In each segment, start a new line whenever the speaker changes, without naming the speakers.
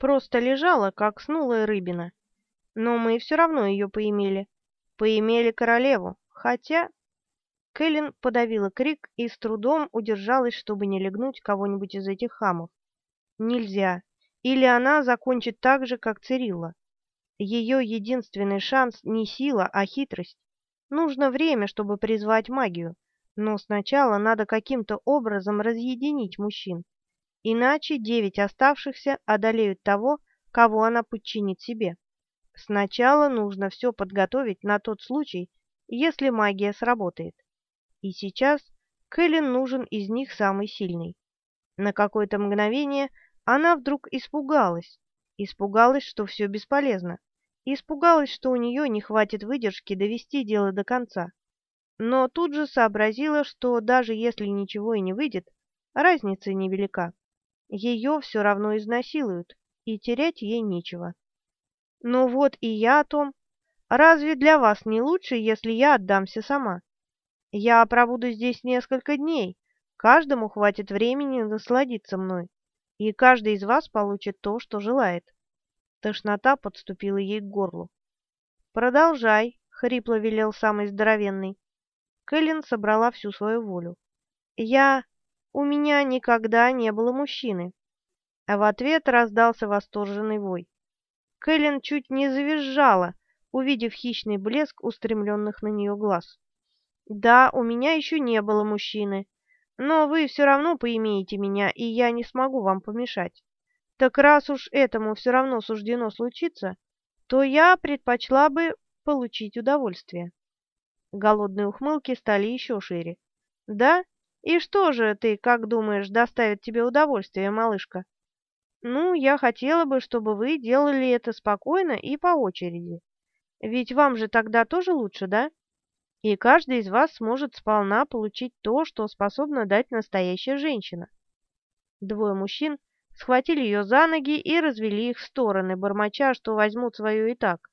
Просто лежала, как снулая рыбина. Но мы все равно ее поимели. Поимели королеву, хотя... Кэлен подавила крик и с трудом удержалась, чтобы не легнуть кого-нибудь из этих хамов. Нельзя. Или она закончит так же, как Цирилла. Ее единственный шанс не сила, а хитрость. Нужно время, чтобы призвать магию, но сначала надо каким-то образом разъединить мужчин. Иначе девять оставшихся одолеют того, кого она подчинит себе. Сначала нужно все подготовить на тот случай, если магия сработает. И сейчас Кэлен нужен из них самый сильный. На какое-то мгновение она вдруг испугалась. Испугалась, что все бесполезно. Испугалась, что у нее не хватит выдержки довести дело до конца. Но тут же сообразила, что даже если ничего и не выйдет, разница невелика. Ее все равно изнасилуют, и терять ей нечего. Ну вот и я о том. Разве для вас не лучше, если я отдамся сама? Я пробуду здесь несколько дней, каждому хватит времени насладиться мной, и каждый из вас получит то, что желает. Тошнота подступила ей к горлу. «Продолжай», — хрипло велел самый здоровенный. Кэлен собрала всю свою волю. «Я... У меня никогда не было мужчины». А в ответ раздался восторженный вой. Кэлен чуть не завизжала, увидев хищный блеск устремленных на нее глаз. «Да, у меня еще не было мужчины, но вы все равно поимеете меня, и я не смогу вам помешать. Так раз уж этому все равно суждено случиться, то я предпочла бы получить удовольствие. Голодные ухмылки стали еще шире. Да? И что же ты, как думаешь, доставит тебе удовольствие, малышка? Ну, я хотела бы, чтобы вы делали это спокойно и по очереди. Ведь вам же тогда тоже лучше, да? И каждый из вас сможет сполна получить то, что способна дать настоящая женщина. Двое мужчин схватили ее за ноги и развели их в стороны, бормоча, что возьмут свою и так.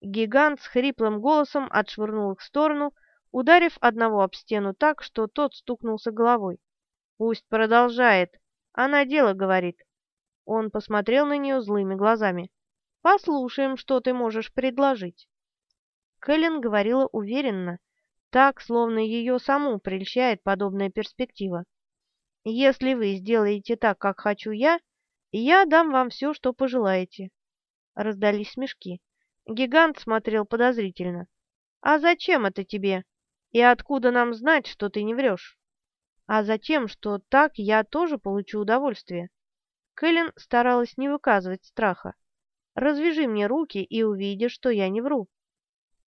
Гигант с хриплым голосом отшвырнул их в сторону, ударив одного об стену так, что тот стукнулся головой. «Пусть продолжает. Она дело говорит». Он посмотрел на нее злыми глазами. «Послушаем, что ты можешь предложить». Кэлен говорила уверенно, так, словно ее саму прельщает подобная перспектива. Если вы сделаете так, как хочу я, я дам вам все, что пожелаете. Раздались смешки. Гигант смотрел подозрительно. А зачем это тебе? И откуда нам знать, что ты не врешь? А затем, что так я тоже получу удовольствие. Кэлен старалась не выказывать страха. Развяжи мне руки и увидишь, что я не вру.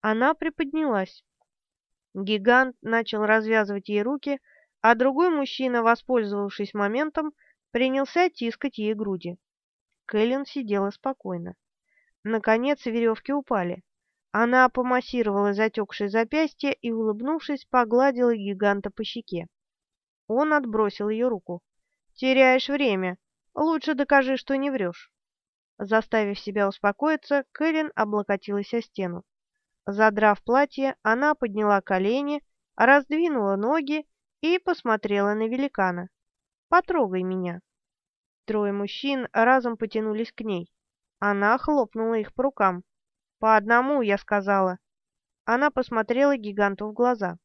Она приподнялась. Гигант начал развязывать ей руки, а другой мужчина, воспользовавшись моментом, принялся тискать ей груди. Кэлен сидела спокойно. Наконец веревки упали. Она помассировала затекшее запястье и, улыбнувшись, погладила гиганта по щеке. Он отбросил ее руку. «Теряешь время. Лучше докажи, что не врешь». Заставив себя успокоиться, Кэлен облокотилась о стену. Задрав платье, она подняла колени, раздвинула ноги и посмотрела на великана. «Потрогай меня». Трое мужчин разом потянулись к ней. Она хлопнула их по рукам. «По одному», — я сказала. Она посмотрела гиганту в глаза.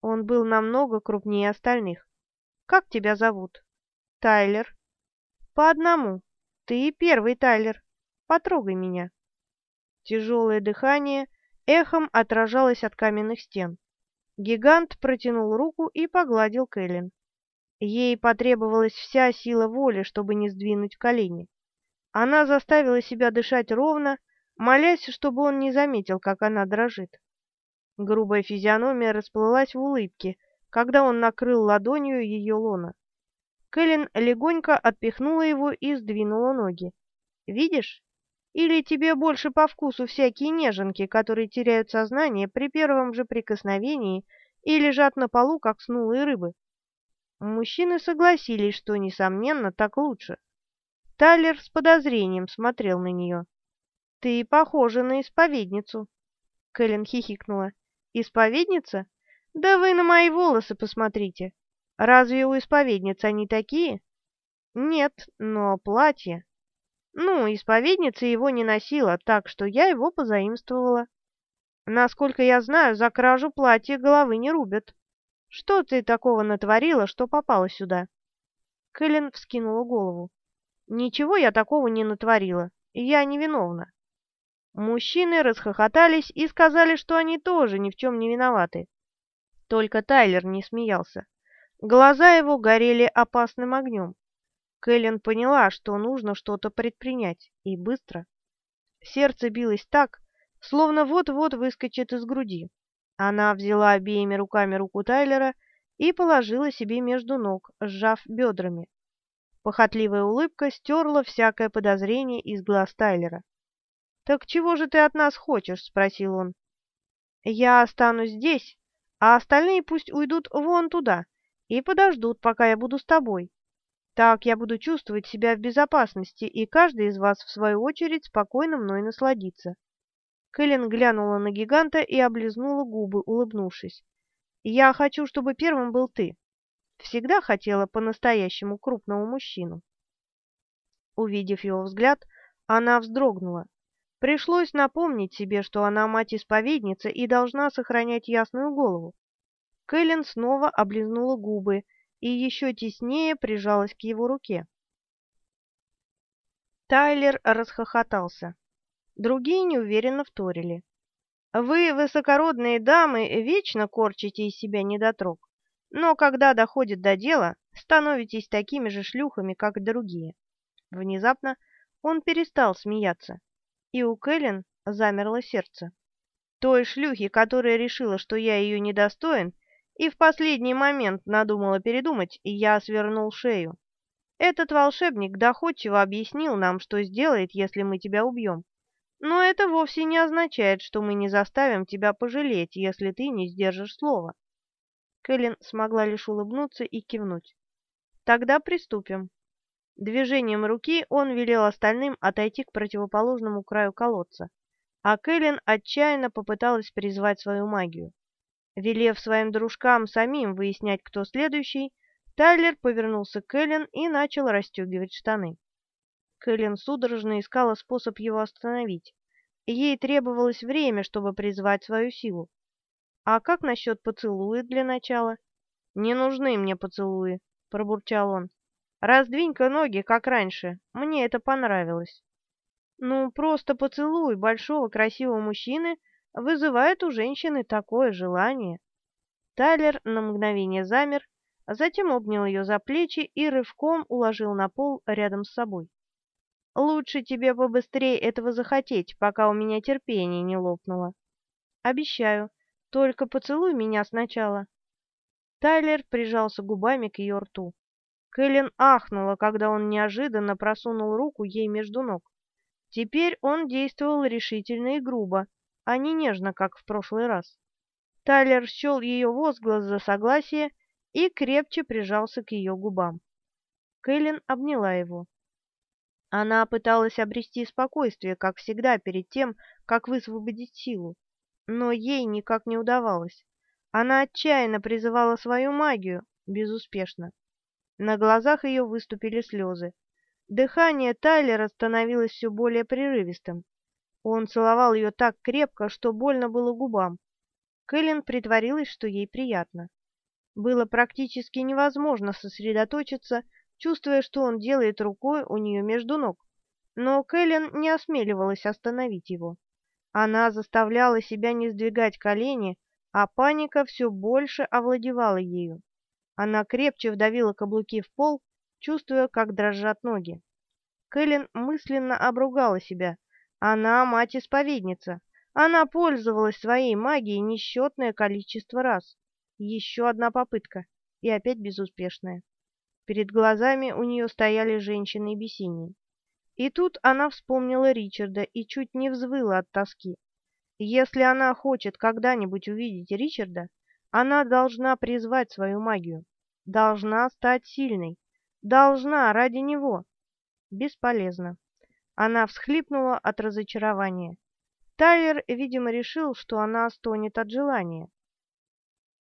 Он был намного крупнее остальных. «Как тебя зовут?» «Тайлер». «По одному. Ты первый, Тайлер. Потрогай меня». Тяжелое дыхание эхом отражалось от каменных стен. Гигант протянул руку и погладил Кэлен. Ей потребовалась вся сила воли, чтобы не сдвинуть колени. Она заставила себя дышать ровно, молясь, чтобы он не заметил, как она дрожит. Грубая физиономия расплылась в улыбке, когда он накрыл ладонью ее лона. Кэлен легонько отпихнула его и сдвинула ноги. «Видишь? Или тебе больше по вкусу всякие неженки, которые теряют сознание при первом же прикосновении и лежат на полу, как снулые рыбы? Мужчины согласились, что, несомненно, так лучше. Тайлер с подозрением смотрел на нее. «Ты похожа на исповедницу», — Кэлен хихикнула. «Исповедница? Да вы на мои волосы посмотрите. Разве у исповедниц они такие?» «Нет, но платье...» Ну, исповедница его не носила, так что я его позаимствовала. Насколько я знаю, за кражу платья головы не рубят. Что ты такого натворила, что попала сюда?» Кэлен вскинула голову. «Ничего я такого не натворила. Я невиновна». Мужчины расхохотались и сказали, что они тоже ни в чем не виноваты. Только Тайлер не смеялся. Глаза его горели опасным огнем. Кэлен поняла, что нужно что-то предпринять, и быстро. Сердце билось так, словно вот-вот выскочит из груди. Она взяла обеими руками руку Тайлера и положила себе между ног, сжав бедрами. Похотливая улыбка стерла всякое подозрение из глаз Тайлера. «Так чего же ты от нас хочешь?» — спросил он. «Я останусь здесь, а остальные пусть уйдут вон туда и подождут, пока я буду с тобой. Так я буду чувствовать себя в безопасности, и каждый из вас, в свою очередь, спокойно мной насладится». Кэлен глянула на гиганта и облизнула губы, улыбнувшись. «Я хочу, чтобы первым был ты. Всегда хотела по-настоящему крупного мужчину». Увидев его взгляд, она вздрогнула. Пришлось напомнить себе, что она мать-исповедница и должна сохранять ясную голову. Кэлен снова облизнула губы и еще теснее прижалась к его руке. Тайлер расхохотался. Другие неуверенно вторили. «Вы, высокородные дамы, вечно корчите из себя недотрог, но когда доходит до дела, становитесь такими же шлюхами, как другие». Внезапно он перестал смеяться и у Кэлен замерло сердце. Той шлюхи, которая решила, что я ее недостоин, и в последний момент надумала передумать, я свернул шею. Этот волшебник доходчиво объяснил нам, что сделает, если мы тебя убьем. Но это вовсе не означает, что мы не заставим тебя пожалеть, если ты не сдержишь слова. Кэлен смогла лишь улыбнуться и кивнуть. Тогда приступим. Движением руки он велел остальным отойти к противоположному краю колодца, а Кэлен отчаянно попыталась призвать свою магию. Велев своим дружкам самим выяснять, кто следующий, Тайлер повернулся к Кэлен и начал расстегивать штаны. Кэлен судорожно искала способ его остановить. Ей требовалось время, чтобы призвать свою силу. «А как насчет поцелуя для начала?» «Не нужны мне поцелуи», — пробурчал он. Раздвинь-ка ноги, как раньше. Мне это понравилось. Ну, просто поцелуй большого красивого мужчины вызывает у женщины такое желание. Тайлер на мгновение замер, а затем обнял ее за плечи и рывком уложил на пол рядом с собой. «Лучше тебе побыстрее этого захотеть, пока у меня терпение не лопнуло. Обещаю, только поцелуй меня сначала». Тайлер прижался губами к ее рту. Кэлен ахнула, когда он неожиданно просунул руку ей между ног. Теперь он действовал решительно и грубо, а не нежно, как в прошлый раз. Тайлер счел ее возглас за согласие и крепче прижался к ее губам. Кэлен обняла его. Она пыталась обрести спокойствие, как всегда, перед тем, как высвободить силу, но ей никак не удавалось. Она отчаянно призывала свою магию, безуспешно. На глазах ее выступили слезы. Дыхание Тайлера становилось все более прерывистым. Он целовал ее так крепко, что больно было губам. Кэлен притворилась, что ей приятно. Было практически невозможно сосредоточиться, чувствуя, что он делает рукой у нее между ног. Но Кэлен не осмеливалась остановить его. Она заставляла себя не сдвигать колени, а паника все больше овладевала ею. Она крепче вдавила каблуки в пол, чувствуя, как дрожат ноги. Кэлен мысленно обругала себя. Она мать-исповедница. Она пользовалась своей магией несчетное количество раз. Еще одна попытка, и опять безуспешная. Перед глазами у нее стояли женщины и бесини. И тут она вспомнила Ричарда и чуть не взвыла от тоски. Если она хочет когда-нибудь увидеть Ричарда, она должна призвать свою магию, должна стать сильной, должна ради него. Бесполезно. Она всхлипнула от разочарования. Тайлер, видимо, решил, что она стонет от желания.